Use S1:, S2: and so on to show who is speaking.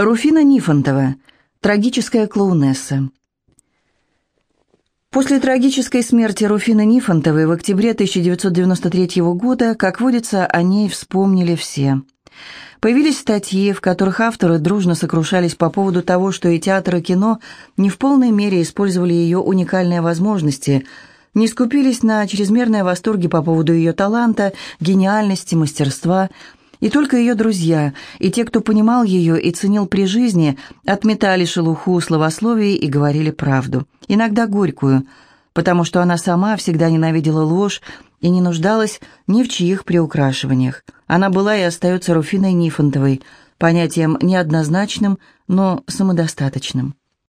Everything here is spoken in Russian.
S1: Руфина Нифонтова. Трагическая клоунесса. После трагической смерти Руфины Нифонтовой в октябре 1993 года, как водится, о ней вспомнили все. Появились статьи, в которых авторы дружно сокрушались по поводу того, что и театр, и кино не в полной мере использовали ее уникальные возможности, не скупились на чрезмерные восторги по поводу ее таланта, гениальности, мастерства – и только ее друзья, и те, кто понимал ее и ценил при жизни, отметали шелуху словословий и говорили правду, иногда горькую, потому что она сама всегда ненавидела ложь и не нуждалась ни в чьих приукрашиваниях. Она была и остается Руфиной Нифонтовой, понятием неоднозначным, но самодостаточным.